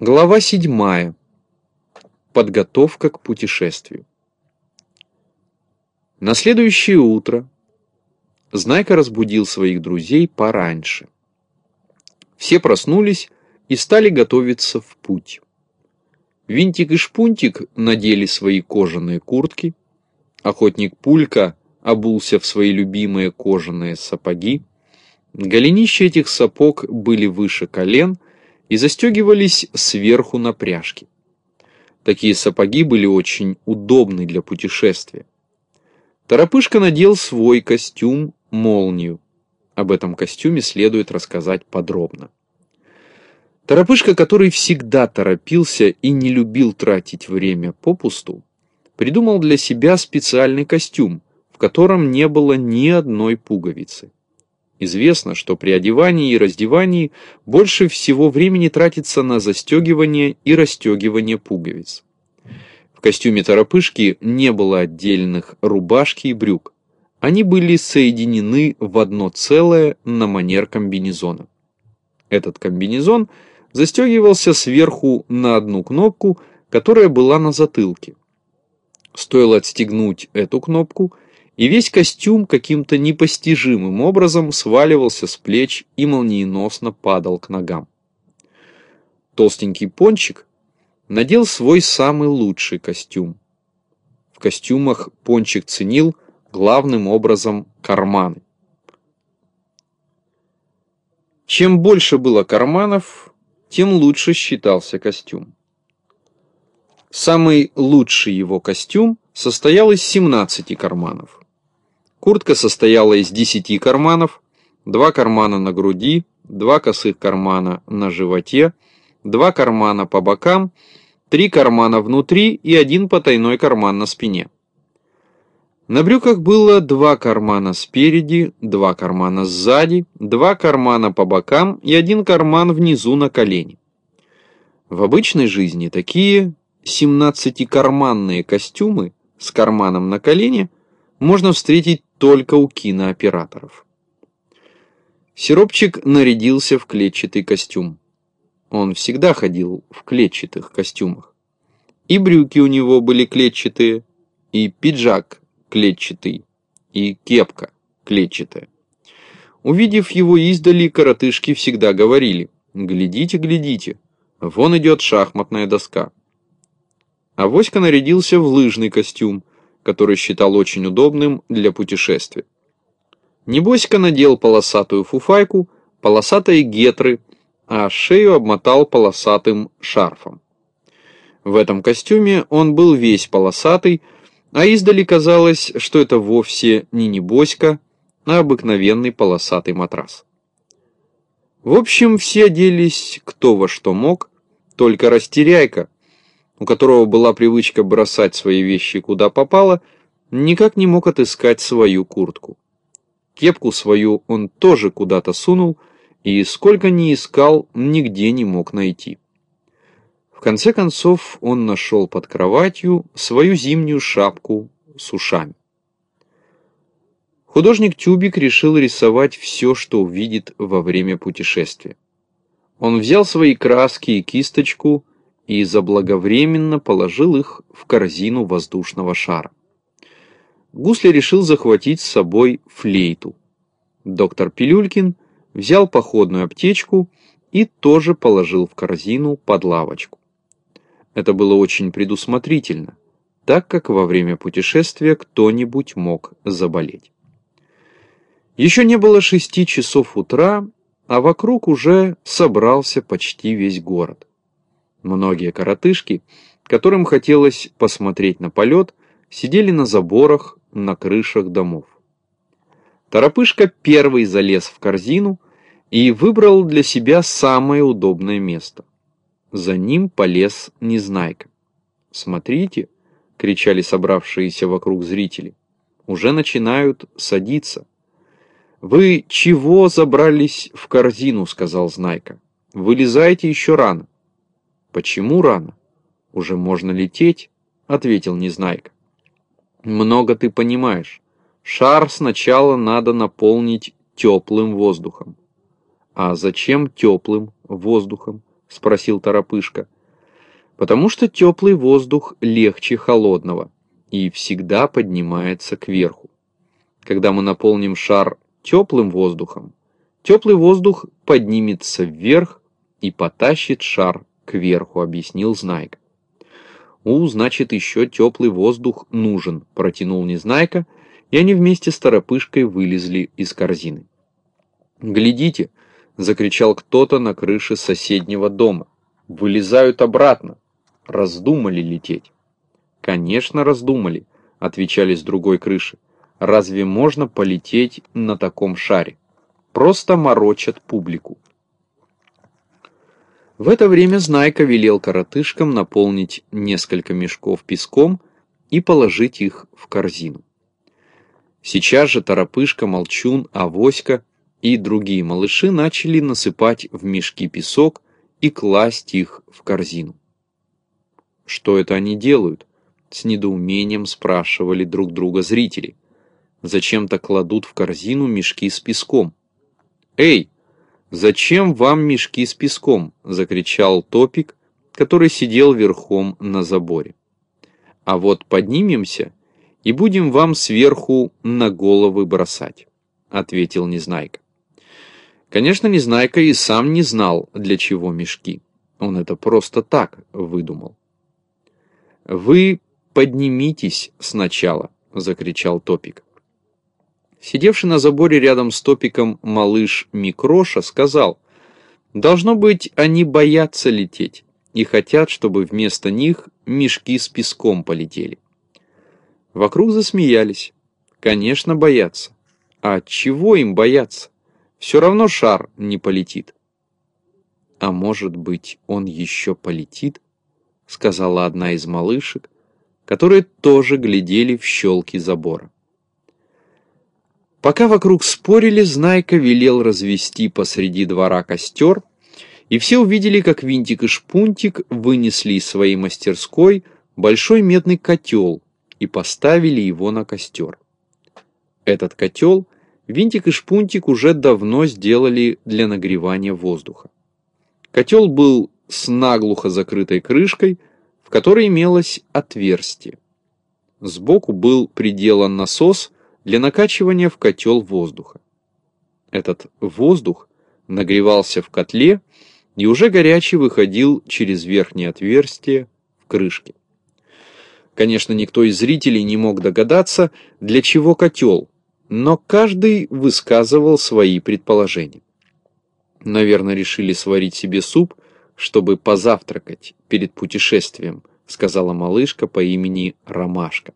Глава седьмая. Подготовка к путешествию. На следующее утро Знайка разбудил своих друзей пораньше. Все проснулись и стали готовиться в путь. Винтик и Шпунтик надели свои кожаные куртки, охотник Пулька обулся в свои любимые кожаные сапоги. Голенища этих сапог были выше колен и застегивались сверху на пряжки. Такие сапоги были очень удобны для путешествия. Торопышка надел свой костюм молнию. Об этом костюме следует рассказать подробно. Торопышка, который всегда торопился и не любил тратить время попусту, придумал для себя специальный костюм, в котором не было ни одной пуговицы. Известно, что при одевании и раздевании больше всего времени тратится на застегивание и расстегивание пуговиц. В костюме торопышки не было отдельных рубашки и брюк. Они были соединены в одно целое на манер комбинезона. Этот комбинезон застегивался сверху на одну кнопку, которая была на затылке. Стоило отстегнуть эту кнопку – и весь костюм каким-то непостижимым образом сваливался с плеч и молниеносно падал к ногам. Толстенький пончик надел свой самый лучший костюм. В костюмах пончик ценил главным образом карманы. Чем больше было карманов, тем лучше считался костюм. Самый лучший его костюм состоял из 17 карманов. Куртка состояла из 10 карманов, два кармана на груди, два косых кармана на животе, два кармана по бокам, три кармана внутри и один потайной карман на спине. На брюках было два кармана спереди, два кармана сзади, два кармана по бокам и один карман внизу на колени. В обычной жизни такие 17-карманные костюмы с карманом на колене можно встретить только у кинооператоров. Сиропчик нарядился в клетчатый костюм. Он всегда ходил в клетчатых костюмах. И брюки у него были клетчатые, и пиджак клетчатый, и кепка клетчатая. Увидев его издали, коротышки всегда говорили «Глядите, глядите, вон идет шахматная доска». А Воська нарядился в лыжный костюм, который считал очень удобным для путешествия. Небоська надел полосатую фуфайку, полосатые гетры, а шею обмотал полосатым шарфом. В этом костюме он был весь полосатый, а издали казалось, что это вовсе не небоська, а обыкновенный полосатый матрас. В общем, все оделись кто во что мог, только растеряйка, у которого была привычка бросать свои вещи куда попало, никак не мог отыскать свою куртку. Кепку свою он тоже куда-то сунул, и сколько ни искал, нигде не мог найти. В конце концов он нашел под кроватью свою зимнюю шапку с ушами. Художник Тюбик решил рисовать все, что увидит во время путешествия. Он взял свои краски и кисточку, и заблаговременно положил их в корзину воздушного шара. Гусли решил захватить с собой флейту. Доктор Пилюлькин взял походную аптечку и тоже положил в корзину под лавочку. Это было очень предусмотрительно, так как во время путешествия кто-нибудь мог заболеть. Еще не было шести часов утра, а вокруг уже собрался почти весь город. Многие коротышки, которым хотелось посмотреть на полет, сидели на заборах, на крышах домов. Торопышка первый залез в корзину и выбрал для себя самое удобное место. За ним полез Незнайка. «Смотрите!» — кричали собравшиеся вокруг зрители. «Уже начинают садиться». «Вы чего забрались в корзину?» — сказал Знайка. «Вылезайте еще рано». «Почему рано? Уже можно лететь?» — ответил Незнайка. «Много ты понимаешь. Шар сначала надо наполнить теплым воздухом». «А зачем теплым воздухом?» — спросил Торопышка. Потому что теплый воздух легче холодного и всегда поднимается кверху. Когда мы наполним шар теплым воздухом, теплый воздух поднимется вверх и потащит шар кверху, объяснил Знайка. «У, значит, еще теплый воздух нужен», — протянул Незнайка, и они вместе с Торопышкой вылезли из корзины. «Глядите!» — закричал кто-то на крыше соседнего дома. «Вылезают обратно! Раздумали лететь!» «Конечно, раздумали!» — отвечали с другой крыши. «Разве можно полететь на таком шаре? Просто морочат публику!» В это время Знайка велел коротышкам наполнить несколько мешков песком и положить их в корзину. Сейчас же Торопышка, Молчун, Авоська и другие малыши начали насыпать в мешки песок и класть их в корзину. «Что это они делают?» — с недоумением спрашивали друг друга зрители. «Зачем-то кладут в корзину мешки с песком». «Эй!» «Зачем вам мешки с песком?» – закричал Топик, который сидел верхом на заборе. «А вот поднимемся и будем вам сверху на головы бросать», – ответил Незнайка. Конечно, Незнайка и сам не знал, для чего мешки. Он это просто так выдумал. «Вы поднимитесь сначала», – закричал Топик. Сидевший на заборе рядом с топиком малыш Микроша сказал, «Должно быть, они боятся лететь и хотят, чтобы вместо них мешки с песком полетели». Вокруг засмеялись. Конечно, боятся. А чего им бояться? Все равно шар не полетит. А может быть, он еще полетит? Сказала одна из малышек, которые тоже глядели в щелки забора. Пока вокруг спорили, Знайка велел развести посреди двора костер, и все увидели, как Винтик и Шпунтик вынесли из своей мастерской большой медный котел и поставили его на костер. Этот котел Винтик и Шпунтик уже давно сделали для нагревания воздуха. Котел был с наглухо закрытой крышкой, в которой имелось отверстие. Сбоку был приделан насос, для накачивания в котел воздуха. Этот воздух нагревался в котле и уже горячий выходил через верхнее отверстие в крышке. Конечно, никто из зрителей не мог догадаться, для чего котел, но каждый высказывал свои предположения. Наверное, решили сварить себе суп, чтобы позавтракать перед путешествием, сказала малышка по имени Ромашка.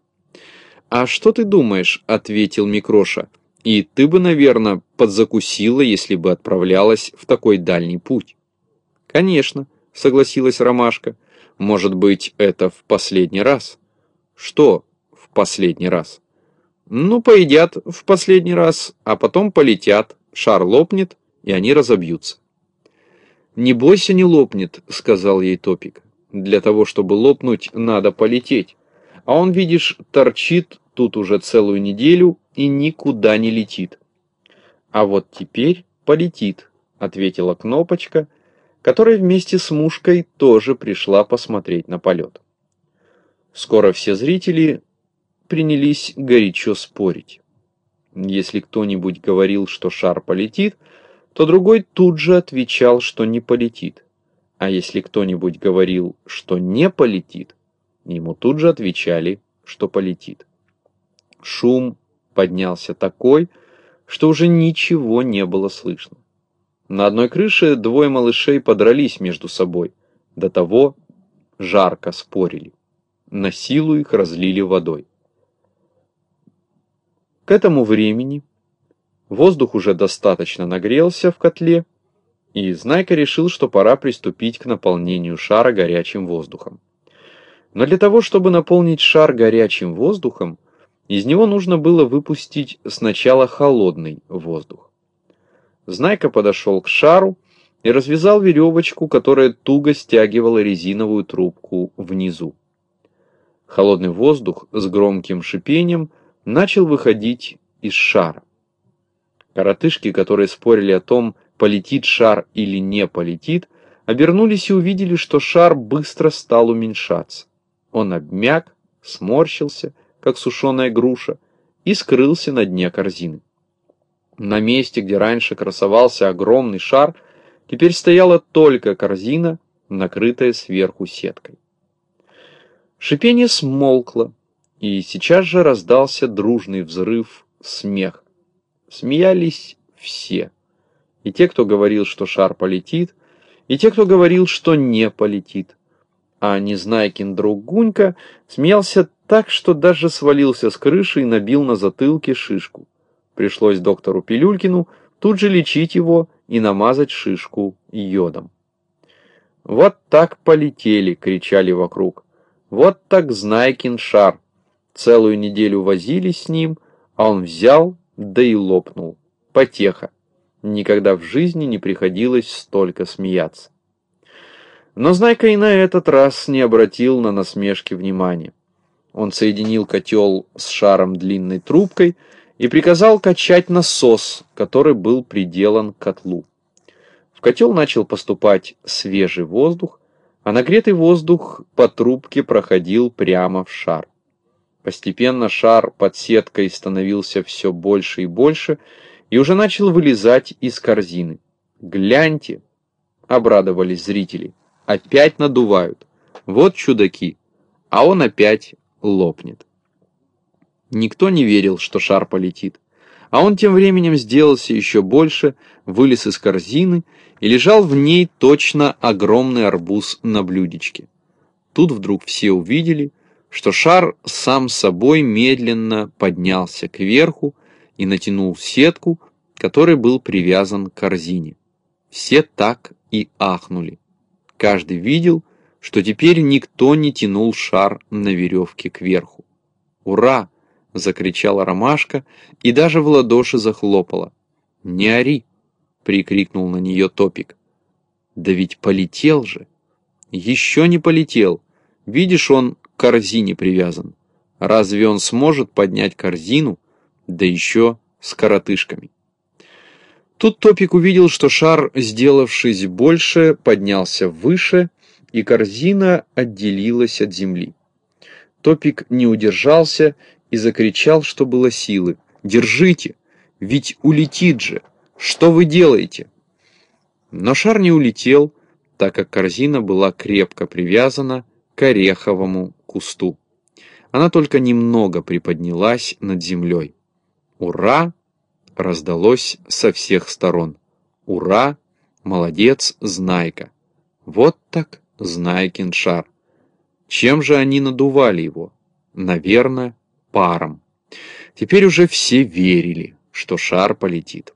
«А что ты думаешь?» — ответил Микроша. «И ты бы, наверное, подзакусила, если бы отправлялась в такой дальний путь». «Конечно», — согласилась Ромашка. «Может быть, это в последний раз?» «Что в последний раз?» «Ну, поедят в последний раз, а потом полетят, шар лопнет, и они разобьются». «Не бойся, не лопнет», — сказал ей Топик. «Для того, чтобы лопнуть, надо полететь». А он, видишь, торчит тут уже целую неделю и никуда не летит. А вот теперь полетит, ответила Кнопочка, которая вместе с мушкой тоже пришла посмотреть на полет. Скоро все зрители принялись горячо спорить. Если кто-нибудь говорил, что шар полетит, то другой тут же отвечал, что не полетит. А если кто-нибудь говорил, что не полетит, Ему тут же отвечали, что полетит. Шум поднялся такой, что уже ничего не было слышно. На одной крыше двое малышей подрались между собой. До того жарко спорили. На силу их разлили водой. К этому времени воздух уже достаточно нагрелся в котле, и Знайка решил, что пора приступить к наполнению шара горячим воздухом. Но для того, чтобы наполнить шар горячим воздухом, из него нужно было выпустить сначала холодный воздух. Знайка подошел к шару и развязал веревочку, которая туго стягивала резиновую трубку внизу. Холодный воздух с громким шипением начал выходить из шара. Коротышки, которые спорили о том, полетит шар или не полетит, обернулись и увидели, что шар быстро стал уменьшаться. Он обмяк, сморщился, как сушеная груша, и скрылся на дне корзины. На месте, где раньше красовался огромный шар, теперь стояла только корзина, накрытая сверху сеткой. Шипение смолкло, и сейчас же раздался дружный взрыв смех. Смеялись все. И те, кто говорил, что шар полетит, и те, кто говорил, что не полетит. А Незнайкин друг Гунька смеялся так, что даже свалился с крыши и набил на затылке шишку. Пришлось доктору Пилюлькину тут же лечить его и намазать шишку йодом. «Вот так полетели!» — кричали вокруг. «Вот так Знайкин шар!» Целую неделю возились с ним, а он взял, да и лопнул. Потеха. Никогда в жизни не приходилось столько смеяться. Но Знайка и на этот раз не обратил на насмешки внимания. Он соединил котел с шаром длинной трубкой и приказал качать насос, который был приделан к котлу. В котел начал поступать свежий воздух, а нагретый воздух по трубке проходил прямо в шар. Постепенно шар под сеткой становился все больше и больше, и уже начал вылезать из корзины. «Гляньте!» — обрадовались зрители. «Опять надувают! Вот чудаки!» А он опять лопнет. Никто не верил, что шар полетит. А он тем временем сделался еще больше, вылез из корзины и лежал в ней точно огромный арбуз на блюдечке. Тут вдруг все увидели, что шар сам собой медленно поднялся кверху и натянул сетку, которой был привязан к корзине. Все так и ахнули. Каждый видел, что теперь никто не тянул шар на веревке кверху. «Ура!» — закричала ромашка и даже в ладоши захлопала. «Не ори!» — прикрикнул на нее Топик. «Да ведь полетел же!» «Еще не полетел! Видишь, он к корзине привязан. Разве он сможет поднять корзину, да еще с коротышками?» Тут Топик увидел, что шар, сделавшись больше, поднялся выше, и корзина отделилась от земли. Топик не удержался и закричал, что было силы. «Держите! Ведь улетит же! Что вы делаете?» Но шар не улетел, так как корзина была крепко привязана к ореховому кусту. Она только немного приподнялась над землей. «Ура!» Раздалось со всех сторон. «Ура! Молодец, Знайка!» Вот так Знайкин шар. Чем же они надували его? Наверное, паром. Теперь уже все верили, что шар полетит.